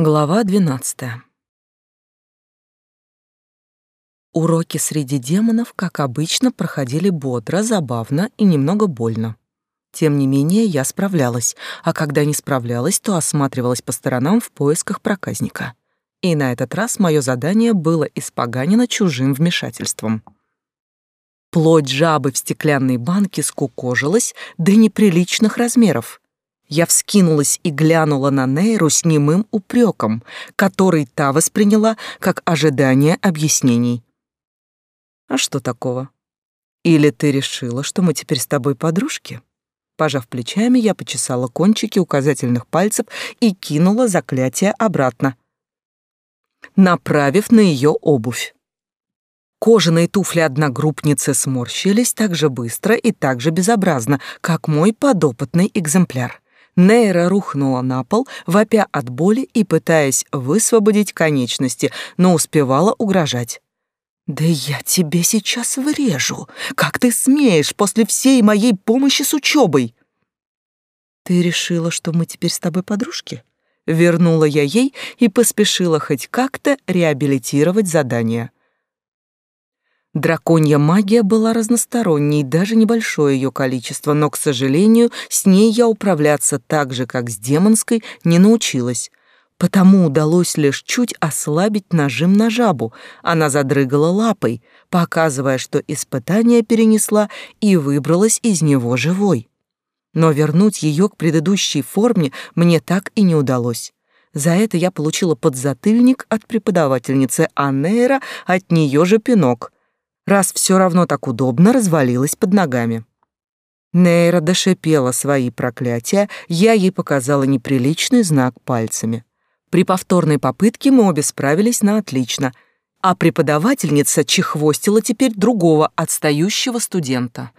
Глава 12. Уроки среди демонов, как обычно, проходили бодро, забавно и немного больно. Тем не менее, я справлялась, а когда не справлялась, то осматривалась по сторонам в поисках проказника. И на этот раз мое задание было испоганено чужим вмешательством. Плоть жабы в стеклянной банке скукожилась до неприличных размеров — я вскинулась и глянула на Нейру с немым упреком, который та восприняла как ожидание объяснений. «А что такого? Или ты решила, что мы теперь с тобой подружки?» Пожав плечами, я почесала кончики указательных пальцев и кинула заклятие обратно, направив на ее обувь. Кожаные туфли одногруппницы сморщились так же быстро и так же безобразно, как мой подопытный экземпляр. Нейра рухнула на пол, вопя от боли и пытаясь высвободить конечности, но успевала угрожать. «Да я тебе сейчас врежу! Как ты смеешь после всей моей помощи с учебой?» «Ты решила, что мы теперь с тобой подружки?» Вернула я ей и поспешила хоть как-то реабилитировать задание. Драконья магия была разносторонней, даже небольшое ее количество, но, к сожалению, с ней я управляться так же, как с демонской, не научилась. Потому удалось лишь чуть ослабить нажим на жабу. Она задрыгала лапой, показывая, что испытание перенесла и выбралась из него живой. Но вернуть ее к предыдущей форме мне так и не удалось. За это я получила подзатыльник от преподавательницы, а Нейра от нее же пинок — раз все равно так удобно развалилась под ногами. Нейра дошипела свои проклятия, я ей показала неприличный знак пальцами. При повторной попытке мы обе справились на отлично, а преподавательница чехвостила теперь другого отстающего студента.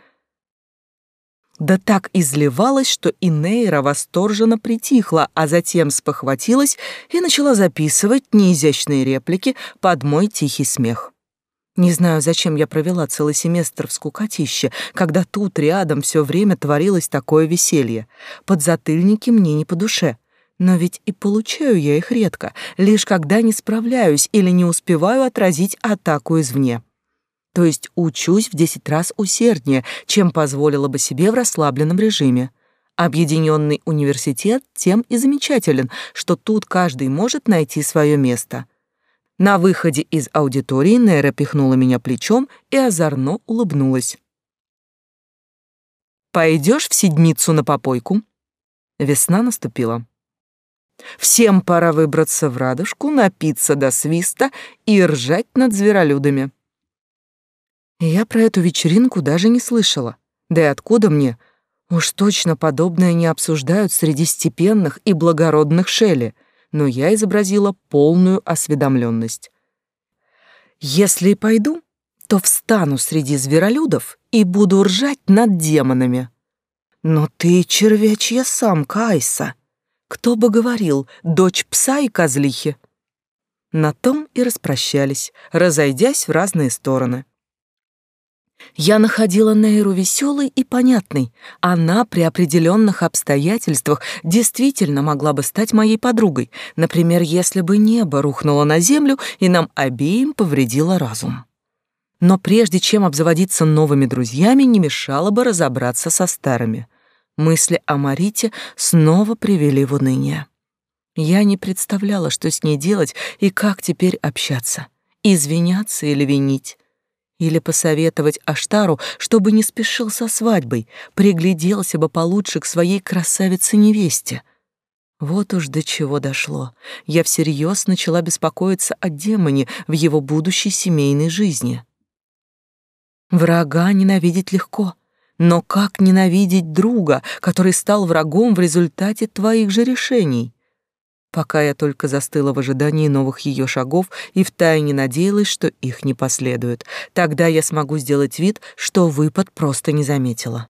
Да так изливалась, что и Нейра восторженно притихла, а затем спохватилась и начала записывать неизящные реплики под мой тихий смех. Не знаю, зачем я провела целый семестр в скукотище, когда тут рядом все время творилось такое веселье. Подзатыльники мне не по душе. Но ведь и получаю я их редко, лишь когда не справляюсь или не успеваю отразить атаку извне. То есть учусь в десять раз усерднее, чем позволила бы себе в расслабленном режиме. Объединенный университет тем и замечателен, что тут каждый может найти свое место — на выходе из аудитории Нера пихнула меня плечом и озорно улыбнулась. «Пойдешь в седмицу на попойку?» Весна наступила. Всем пора выбраться в радужку, напиться до свиста и ржать над зверолюдами. Я про эту вечеринку даже не слышала. Да и откуда мне? Уж точно подобное не обсуждают среди степенных и благородных шели — но я изобразила полную осведомленность. Если пойду, то встану среди зверолюдов и буду ржать над демонами. Но ты червячья самка, Айса. Кто бы говорил, дочь пса и козлихи. На том и распрощались, разойдясь в разные стороны. Я находила Нейру веселой и понятной. Она при определенных обстоятельствах действительно могла бы стать моей подругой, например, если бы небо рухнуло на землю и нам обеим повредило разум. Но прежде чем обзаводиться новыми друзьями, не мешало бы разобраться со старыми. Мысли о Марите снова привели в уныние. Я не представляла, что с ней делать и как теперь общаться. Извиняться или винить. Или посоветовать Аштару, чтобы не спешил со свадьбой, пригляделся бы получше к своей красавице-невесте. Вот уж до чего дошло. Я всерьез начала беспокоиться о демоне в его будущей семейной жизни. Врага ненавидеть легко, но как ненавидеть друга, который стал врагом в результате твоих же решений? Пока я только застыла в ожидании новых ее шагов и втайне надеялась, что их не последует. Тогда я смогу сделать вид, что выпад просто не заметила.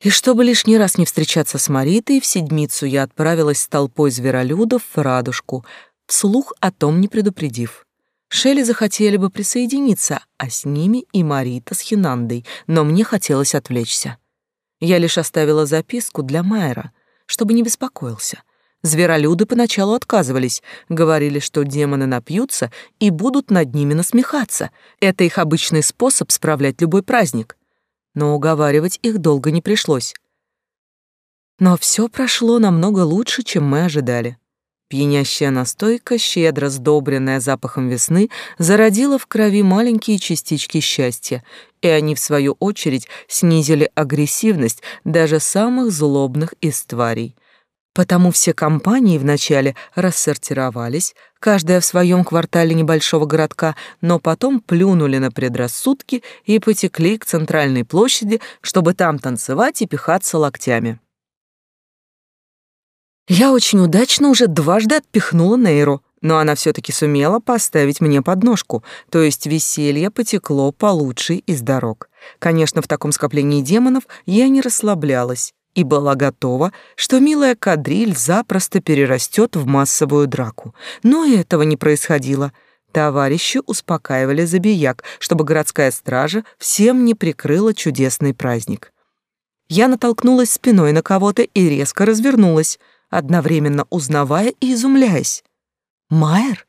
И чтобы лишний раз не встречаться с Маритой, в седмицу я отправилась с толпой зверолюдов в Радужку, вслух о том не предупредив. Шелли захотели бы присоединиться, а с ними и Марита с Хинандой, но мне хотелось отвлечься. Я лишь оставила записку для Майера, чтобы не беспокоился. Зверолюды поначалу отказывались, говорили, что демоны напьются и будут над ними насмехаться. Это их обычный способ справлять любой праздник. Но уговаривать их долго не пришлось. Но все прошло намного лучше, чем мы ожидали. Пьянящая настойка, щедро сдобренная запахом весны, зародила в крови маленькие частички счастья, и они, в свою очередь, снизили агрессивность даже самых злобных из тварей. Потому все компании вначале рассортировались, каждая в своем квартале небольшого городка, но потом плюнули на предрассудки и потекли к центральной площади, чтобы там танцевать и пихаться локтями. Я очень удачно уже дважды отпихнула Нейру, но она все таки сумела поставить мне подножку, то есть веселье потекло по лучшей из дорог. Конечно, в таком скоплении демонов я не расслаблялась и была готова, что милая кадриль запросто перерастет в массовую драку. Но этого не происходило. Товарищи успокаивали забияк, чтобы городская стража всем не прикрыла чудесный праздник. Я натолкнулась спиной на кого-то и резко развернулась — одновременно узнавая и изумляясь. «Майер?»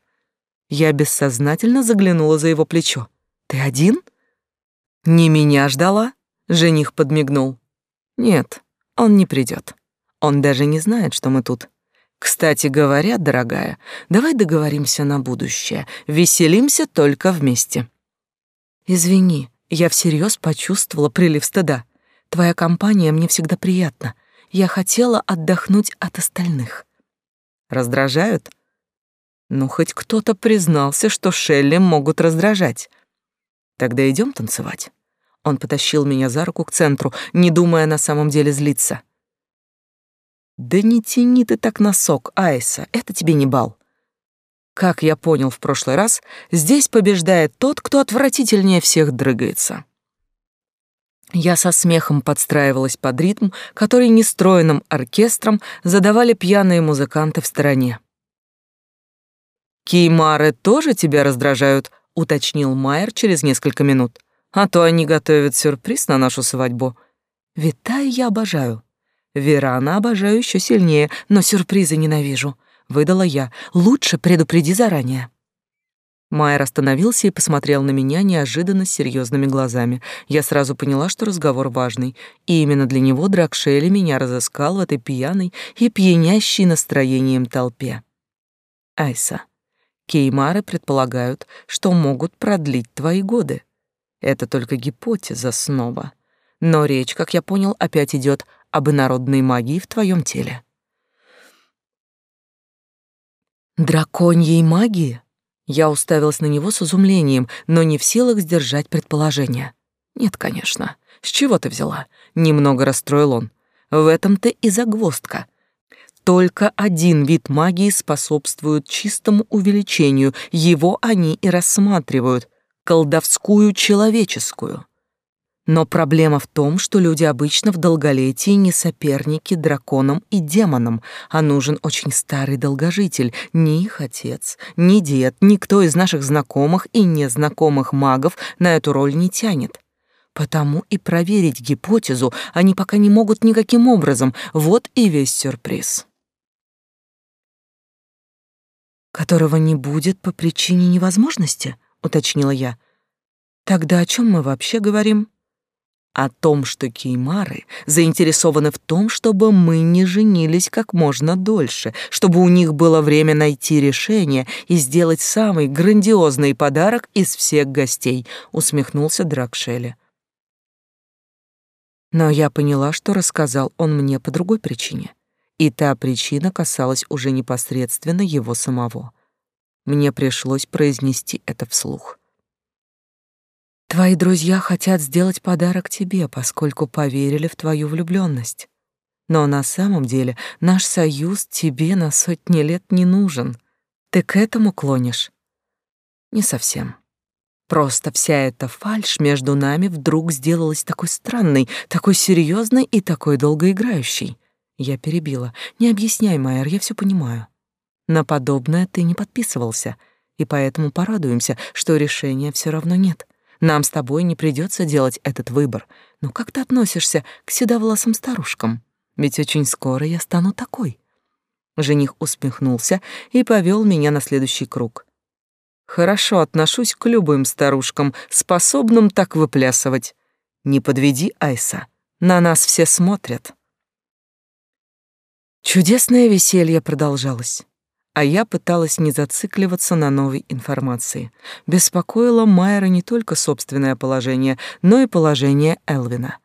Я бессознательно заглянула за его плечо. «Ты один?» «Не меня ждала?» — жених подмигнул. «Нет, он не придет. Он даже не знает, что мы тут. Кстати говоря, дорогая, давай договоримся на будущее. Веселимся только вместе». «Извини, я всерьез почувствовала прилив стыда. Твоя компания мне всегда приятна я хотела отдохнуть от остальных. Раздражают? Ну, хоть кто-то признался, что Шелли могут раздражать. Тогда идем танцевать. Он потащил меня за руку к центру, не думая на самом деле злиться. Да не тяни ты так носок, Айса, это тебе не бал. Как я понял в прошлый раз, здесь побеждает тот, кто отвратительнее всех дрыгается. Я со смехом подстраивалась под ритм, который нестроенным оркестром задавали пьяные музыканты в стороне. «Кеймары тоже тебя раздражают?» — уточнил Майер через несколько минут. «А то они готовят сюрприз на нашу свадьбу. Витая я обожаю. Верана обожаю еще сильнее, но сюрпризы ненавижу», — выдала я. «Лучше предупреди заранее». Майер остановился и посмотрел на меня неожиданно серьезными глазами. Я сразу поняла, что разговор важный, и именно для него Дракшели меня разыскал в этой пьяной и пьянящей настроением толпе. Айса, кеймары предполагают, что могут продлить твои годы. Это только гипотеза снова. Но речь, как я понял, опять идет об инородной магии в твоем теле. Драконьей магии? Я уставилась на него с изумлением, но не в силах сдержать предположение. «Нет, конечно. С чего ты взяла?» Немного расстроил он. «В этом-то и загвоздка. Только один вид магии способствует чистому увеличению, его они и рассматривают — колдовскую человеческую. Но проблема в том, что люди обычно в долголетии не соперники драконам и демонам, а нужен очень старый долгожитель. Ни их отец, ни дед, никто из наших знакомых и незнакомых магов на эту роль не тянет. Потому и проверить гипотезу они пока не могут никаким образом. Вот и весь сюрприз. «Которого не будет по причине невозможности?» — уточнила я. «Тогда о чем мы вообще говорим?» О том, что кеймары заинтересованы в том, чтобы мы не женились как можно дольше, чтобы у них было время найти решение и сделать самый грандиозный подарок из всех гостей, усмехнулся Дракшелли. Но я поняла, что рассказал он мне по другой причине. И та причина касалась уже непосредственно его самого. Мне пришлось произнести это вслух. Твои друзья хотят сделать подарок тебе, поскольку поверили в твою влюблённость. Но на самом деле наш союз тебе на сотни лет не нужен. Ты к этому клонишь? Не совсем. Просто вся эта фальшь между нами вдруг сделалась такой странной, такой серьезной и такой долгоиграющей. Я перебила. Не объясняй, Майер, я все понимаю. На подобное ты не подписывался, и поэтому порадуемся, что решения все равно нет. Нам с тобой не придется делать этот выбор. Но как ты относишься к седовласым старушкам? Ведь очень скоро я стану такой. Жених усмехнулся и повел меня на следующий круг. Хорошо отношусь к любым старушкам, способным так выплясывать. Не подведи, Айса. На нас все смотрят. Чудесное веселье продолжалось, а я пыталась не зацикливаться на новой информации. Беспокоило Майера не только собственное положение, но и положение Элвина.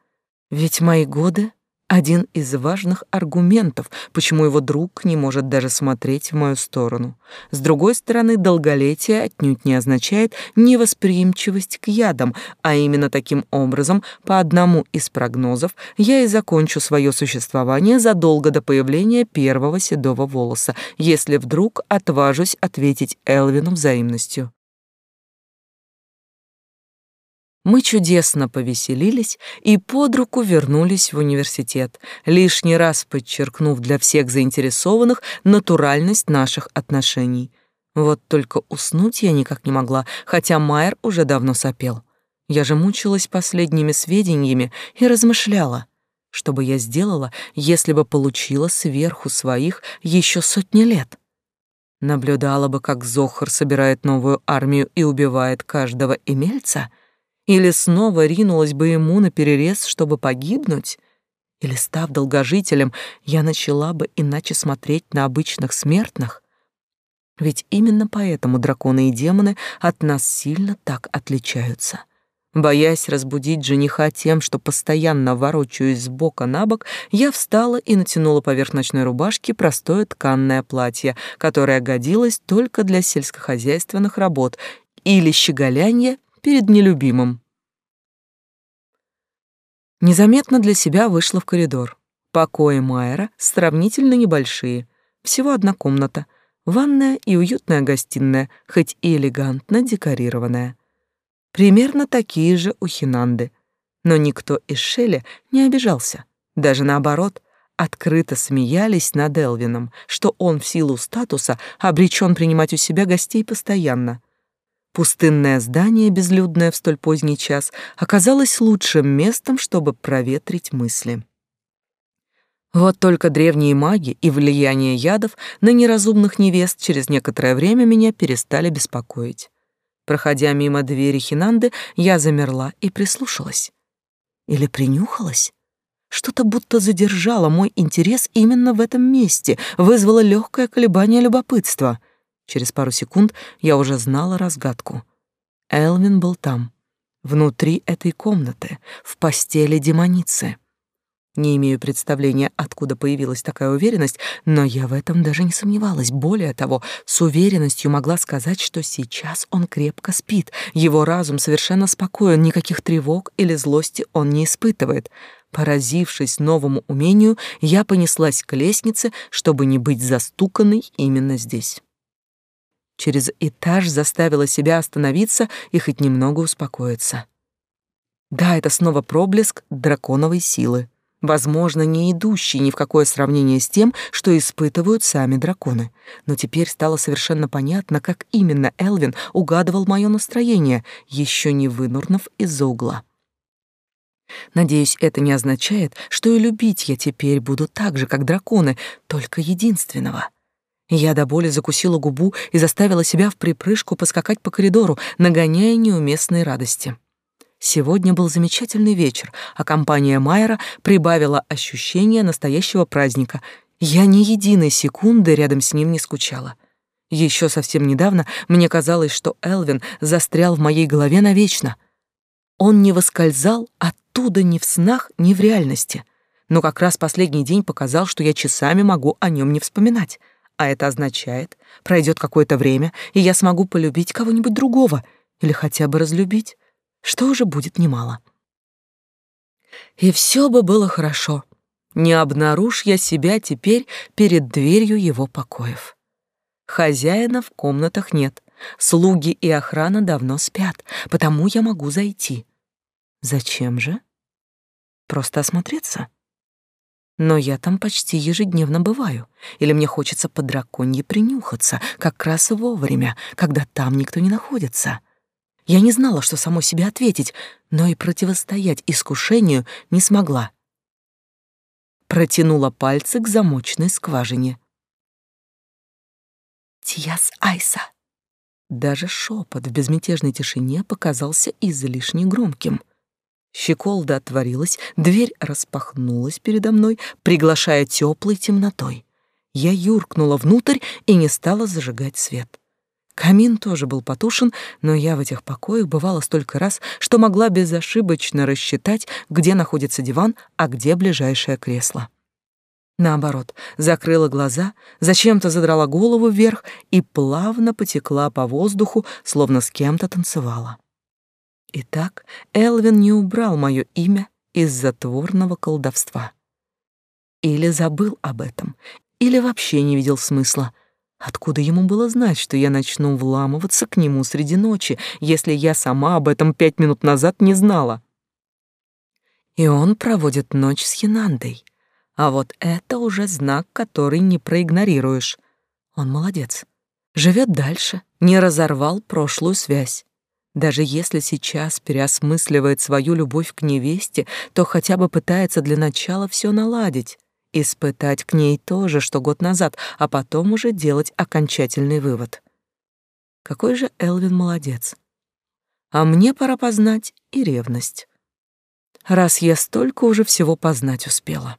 Ведь мои годы один из важных аргументов, почему его друг не может даже смотреть в мою сторону. С другой стороны, долголетие отнюдь не означает невосприимчивость к ядам, а именно таким образом, по одному из прогнозов, я и закончу свое существование задолго до появления первого седого волоса, если вдруг отважусь ответить Элвину взаимностью. Мы чудесно повеселились и под руку вернулись в университет, лишний раз подчеркнув для всех заинтересованных натуральность наших отношений. Вот только уснуть я никак не могла, хотя Майер уже давно сопел. Я же мучилась последними сведениями и размышляла, что бы я сделала, если бы получила сверху своих еще сотни лет. Наблюдала бы, как Зохар собирает новую армию и убивает каждого имельца — или снова ринулась бы ему на перерез, чтобы погибнуть? Или, став долгожителем, я начала бы иначе смотреть на обычных смертных? Ведь именно поэтому драконы и демоны от нас сильно так отличаются. Боясь разбудить жениха тем, что постоянно ворочаюсь с бока на бок, я встала и натянула поверх ночной рубашки простое тканное платье, которое годилось только для сельскохозяйственных работ или щеголяния перед нелюбимым. Незаметно для себя вышла в коридор. Покои Майера сравнительно небольшие, всего одна комната, ванная и уютная гостиная, хоть и элегантно декорированная. Примерно такие же у Хинанды. Но никто из Шеля не обижался. Даже наоборот, открыто смеялись над Элвином, что он в силу статуса обречен принимать у себя гостей постоянно. Пустынное здание, безлюдное в столь поздний час, оказалось лучшим местом, чтобы проветрить мысли. Вот только древние маги и влияние ядов на неразумных невест через некоторое время меня перестали беспокоить. Проходя мимо двери Хинанды, я замерла и прислушалась. Или принюхалась? Что-то будто задержало мой интерес именно в этом месте, вызвало легкое колебание любопытства — Через пару секунд я уже знала разгадку. Элвин был там, внутри этой комнаты, в постели демоницы. Не имею представления, откуда появилась такая уверенность, но я в этом даже не сомневалась. Более того, с уверенностью могла сказать, что сейчас он крепко спит, его разум совершенно спокоен, никаких тревог или злости он не испытывает. Поразившись новому умению, я понеслась к лестнице, чтобы не быть застуканной именно здесь через этаж заставила себя остановиться и хоть немного успокоиться. Да, это снова проблеск драконовой силы, возможно, не идущий ни в какое сравнение с тем, что испытывают сами драконы. Но теперь стало совершенно понятно, как именно Элвин угадывал мое настроение, еще не вынурнув из-за угла. Надеюсь, это не означает, что и любить я теперь буду так же, как драконы, только единственного — я до боли закусила губу и заставила себя в припрыжку поскакать по коридору, нагоняя неуместные радости. Сегодня был замечательный вечер, а компания Майера прибавила ощущение настоящего праздника. Я ни единой секунды рядом с ним не скучала. Еще совсем недавно мне казалось, что Элвин застрял в моей голове навечно. Он не воскользал оттуда ни в снах, ни в реальности. Но как раз последний день показал, что я часами могу о нем не вспоминать. А это означает, пройдет какое-то время, и я смогу полюбить кого-нибудь другого или хотя бы разлюбить, что уже будет немало. И все бы было хорошо. Не обнаружь я себя теперь перед дверью его покоев. Хозяина в комнатах нет, слуги и охрана давно спят, потому я могу зайти. Зачем же? Просто осмотреться? Но я там почти ежедневно бываю, или мне хочется по драконье принюхаться, как раз вовремя, когда там никто не находится. Я не знала, что самой себе ответить, но и противостоять искушению не смогла. Протянула пальцы к замочной скважине. «Тияс Айса». Даже шепот в безмятежной тишине показался излишне громким. Щеколда отворилась, дверь распахнулась передо мной, приглашая теплой темнотой. Я юркнула внутрь и не стала зажигать свет. Камин тоже был потушен, но я в этих покоях бывала столько раз, что могла безошибочно рассчитать, где находится диван, а где ближайшее кресло. Наоборот, закрыла глаза, зачем-то задрала голову вверх и плавно потекла по воздуху, словно с кем-то танцевала. Итак, Элвин не убрал мое имя из затворного колдовства. Или забыл об этом, или вообще не видел смысла — Откуда ему было знать, что я начну вламываться к нему среди ночи, если я сама об этом пять минут назад не знала? И он проводит ночь с Хинандой. А вот это уже знак, который не проигнорируешь. Он молодец. Живет дальше, не разорвал прошлую связь. Даже если сейчас переосмысливает свою любовь к невесте, то хотя бы пытается для начала все наладить. Испытать к ней то же, что год назад, а потом уже делать окончательный вывод. Какой же Элвин молодец. А мне пора познать и ревность. Раз я столько уже всего познать успела.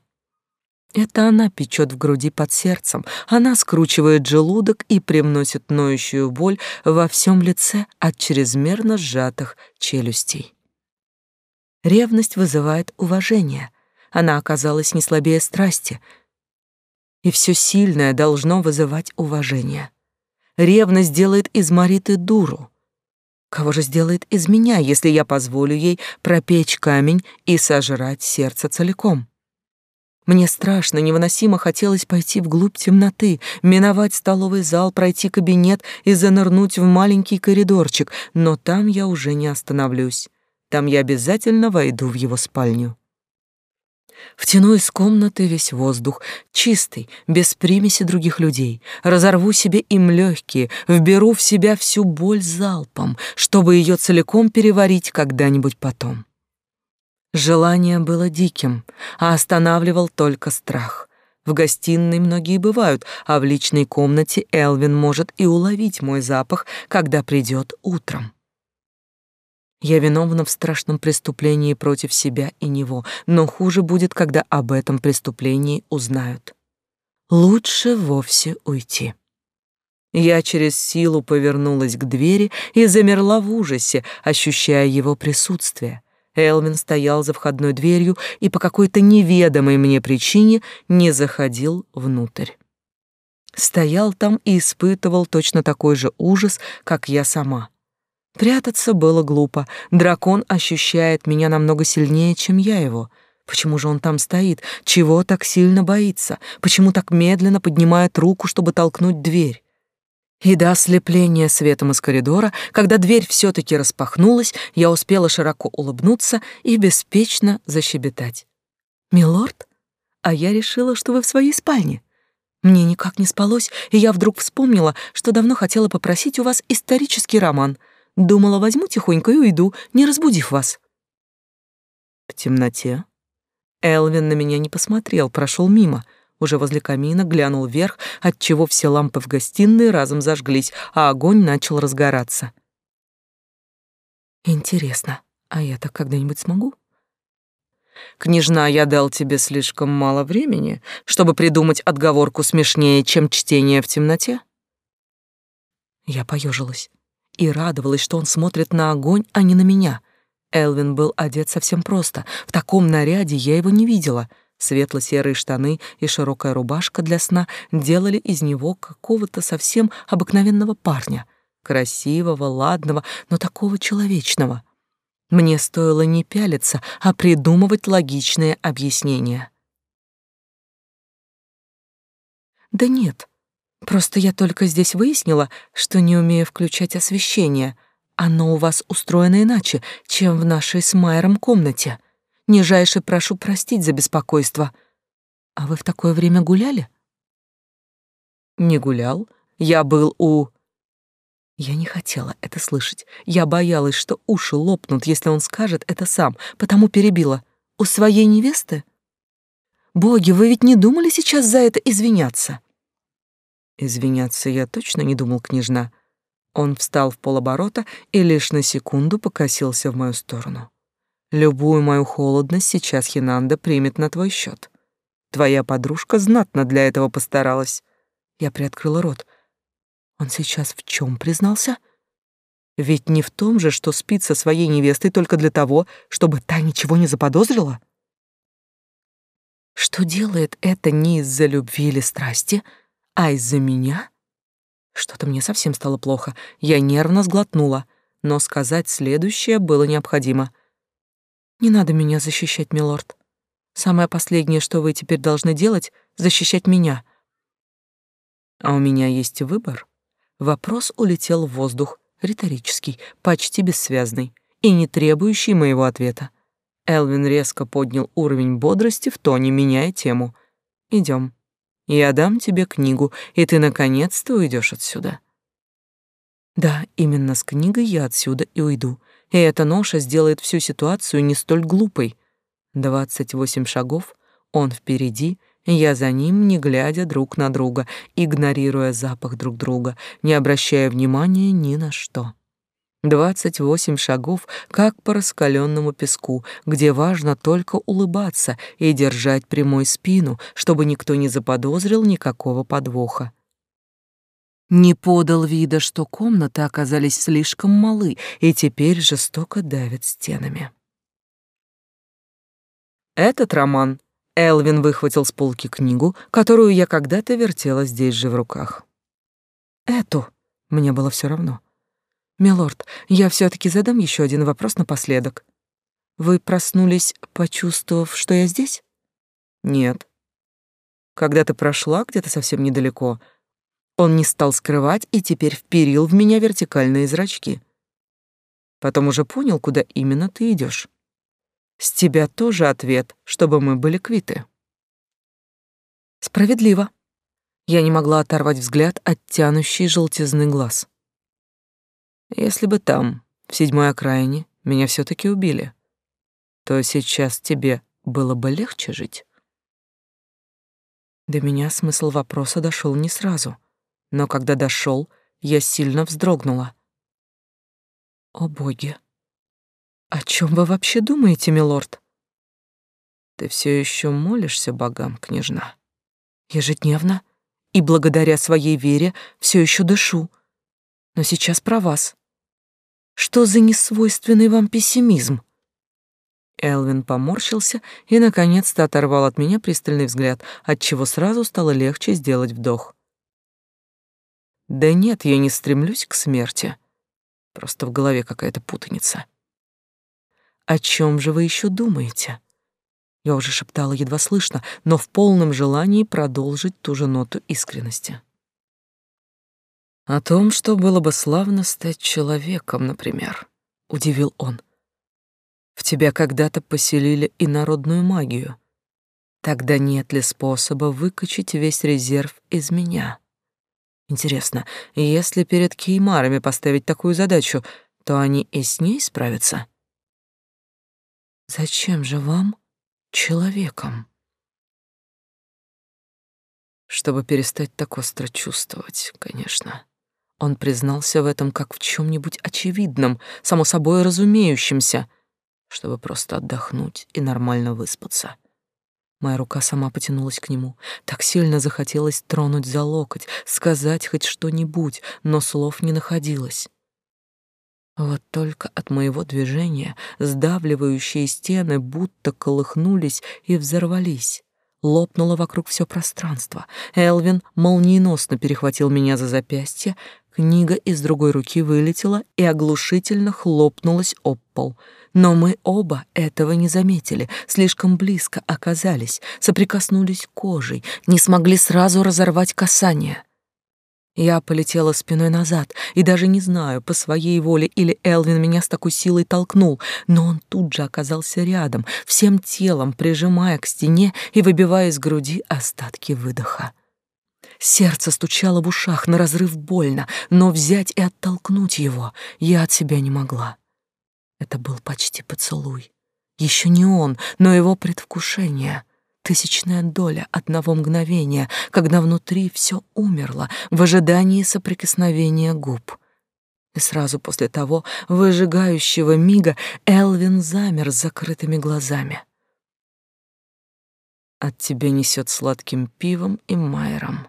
Это она печет в груди под сердцем, она скручивает желудок и привносит ноющую боль во всем лице от чрезмерно сжатых челюстей. Ревность вызывает уважение, она оказалась не слабее страсти, и все сильное должно вызывать уважение. Ревность делает из Мариты дуру. Кого же сделает из меня, если я позволю ей пропечь камень и сожрать сердце целиком? Мне страшно, невыносимо хотелось пойти вглубь темноты, миновать столовый зал, пройти кабинет и занырнуть в маленький коридорчик, но там я уже не остановлюсь. Там я обязательно войду в его спальню. Втяну из комнаты весь воздух, чистый, без примеси других людей. Разорву себе им легкие, вберу в себя всю боль залпом, чтобы ее целиком переварить когда-нибудь потом. Желание было диким, а останавливал только страх. В гостиной многие бывают, а в личной комнате Элвин может и уловить мой запах, когда придет утром. Я виновна в страшном преступлении против себя и него, но хуже будет, когда об этом преступлении узнают. Лучше вовсе уйти. Я через силу повернулась к двери и замерла в ужасе, ощущая его присутствие. Элвин стоял за входной дверью и по какой-то неведомой мне причине не заходил внутрь. Стоял там и испытывал точно такой же ужас, как я сама — Прятаться было глупо. Дракон ощущает меня намного сильнее, чем я его. Почему же он там стоит? Чего так сильно боится? Почему так медленно поднимает руку, чтобы толкнуть дверь? И до ослепления светом из коридора, когда дверь все таки распахнулась, я успела широко улыбнуться и беспечно защебетать. «Милорд, а я решила, что вы в своей спальне. Мне никак не спалось, и я вдруг вспомнила, что давно хотела попросить у вас исторический роман — Думала, возьму тихонько и уйду, не разбудив вас. В темноте Элвин на меня не посмотрел, прошел мимо. Уже возле камина глянул вверх, отчего все лампы в гостиной разом зажглись, а огонь начал разгораться. Интересно, а я так когда-нибудь смогу? Княжна, я дал тебе слишком мало времени, чтобы придумать отговорку смешнее, чем чтение в темноте. Я поежилась и радовалась, что он смотрит на огонь, а не на меня. Элвин был одет совсем просто. В таком наряде я его не видела. Светло-серые штаны и широкая рубашка для сна делали из него какого-то совсем обыкновенного парня. Красивого, ладного, но такого человечного. Мне стоило не пялиться, а придумывать логичные объяснения. Да нет, Просто я только здесь выяснила, что не умею включать освещение. Оно у вас устроено иначе, чем в нашей с Майером комнате. Нижайше прошу простить за беспокойство. А вы в такое время гуляли? Не гулял. Я был у... Я не хотела это слышать. Я боялась, что уши лопнут, если он скажет это сам, потому перебила. У своей невесты? Боги, вы ведь не думали сейчас за это извиняться? Извиняться я точно не думал, княжна. Он встал в полоборота и лишь на секунду покосился в мою сторону. Любую мою холодность сейчас Хинанда примет на твой счет. Твоя подружка знатно для этого постаралась. Я приоткрыла рот. Он сейчас в чем признался? Ведь не в том же, что спит со своей невестой только для того, чтобы та ничего не заподозрила. Что делает это не из-за любви или страсти, а из-за меня? Что-то мне совсем стало плохо. Я нервно сглотнула, но сказать следующее было необходимо. Не надо меня защищать, милорд. Самое последнее, что вы теперь должны делать, защищать меня. А у меня есть выбор. Вопрос улетел в воздух, риторический, почти бессвязный и не требующий моего ответа. Элвин резко поднял уровень бодрости в тоне, меняя тему. Идем. Я дам тебе книгу, и ты наконец-то уйдешь отсюда. Да, именно с книгой я отсюда и уйду. И эта ноша сделает всю ситуацию не столь глупой. Двадцать восемь шагов, он впереди, я за ним, не глядя друг на друга, игнорируя запах друг друга, не обращая внимания ни на что. Двадцать восемь шагов, как по раскаленному песку, где важно только улыбаться и держать прямой спину, чтобы никто не заподозрил никакого подвоха. Не подал вида, что комнаты оказались слишком малы и теперь жестоко давят стенами. Этот роман Элвин выхватил с полки книгу, которую я когда-то вертела здесь же в руках. Эту мне было все равно. Милорд, я все таки задам еще один вопрос напоследок. Вы проснулись, почувствовав, что я здесь? Нет. Когда ты прошла где-то совсем недалеко, он не стал скрывать и теперь вперил в меня вертикальные зрачки. Потом уже понял, куда именно ты идешь. С тебя тоже ответ, чтобы мы были квиты. Справедливо. Я не могла оторвать взгляд от тянущей желтизны глаз. Если бы там, в седьмой окраине, меня все таки убили, то сейчас тебе было бы легче жить. До меня смысл вопроса дошел не сразу, но когда дошел, я сильно вздрогнула. О боги! О чем вы вообще думаете, милорд? Ты все еще молишься богам, княжна? Ежедневно и благодаря своей вере все еще дышу. Но сейчас про вас. Что за несвойственный вам пессимизм? Элвин поморщился и наконец-то оторвал от меня пристальный взгляд, отчего сразу стало легче сделать вдох. Да нет, я не стремлюсь к смерти. Просто в голове какая-то путаница. О чем же вы еще думаете? Я уже шептала едва слышно, но в полном желании продолжить ту же ноту искренности. О том, что было бы славно стать человеком, например, удивил он. В тебя когда-то поселили и народную магию. Тогда нет ли способа выкачать весь резерв из меня? Интересно, если перед кеймарами поставить такую задачу, то они и с ней справятся? Зачем же вам человеком? Чтобы перестать так остро чувствовать, конечно. Он признался в этом как в чем нибудь очевидном, само собой разумеющемся, чтобы просто отдохнуть и нормально выспаться. Моя рука сама потянулась к нему. Так сильно захотелось тронуть за локоть, сказать хоть что-нибудь, но слов не находилось. Вот только от моего движения сдавливающие стены будто колыхнулись и взорвались. Лопнуло вокруг все пространство. Элвин молниеносно перехватил меня за запястье, Книга из другой руки вылетела и оглушительно хлопнулась об пол. Но мы оба этого не заметили, слишком близко оказались, соприкоснулись кожей, не смогли сразу разорвать касание. Я полетела спиной назад и даже не знаю, по своей воле или Элвин меня с такой силой толкнул, но он тут же оказался рядом, всем телом прижимая к стене и выбивая из груди остатки выдоха. Сердце стучало в ушах, на разрыв больно, но взять и оттолкнуть его я от себя не могла. Это был почти поцелуй. Еще не он, но его предвкушение. тысячная доля одного мгновения, когда внутри все умерло в ожидании соприкосновения губ. И сразу после того выжигающего мига Элвин замер с закрытыми глазами. От тебя несет сладким пивом и майером.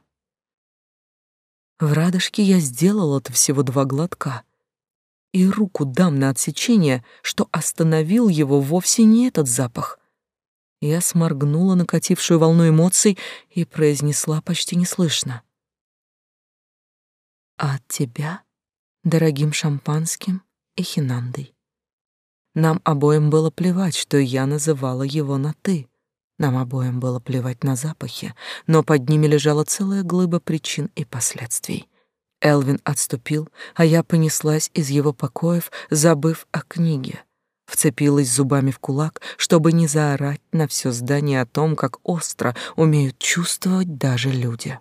В радужке я сделал это всего два глотка. И руку дам на отсечение, что остановил его вовсе не этот запах — я сморгнула накатившую волну эмоций и произнесла почти неслышно. «А от тебя дорогим шампанским и хинандой. Нам обоим было плевать, что я называла его на «ты». Нам обоим было плевать на запахи, но под ними лежала целая глыба причин и последствий. Элвин отступил, а я понеслась из его покоев, забыв о книге вцепилась зубами в кулак, чтобы не заорать на все здание о том, как остро умеют чувствовать даже люди.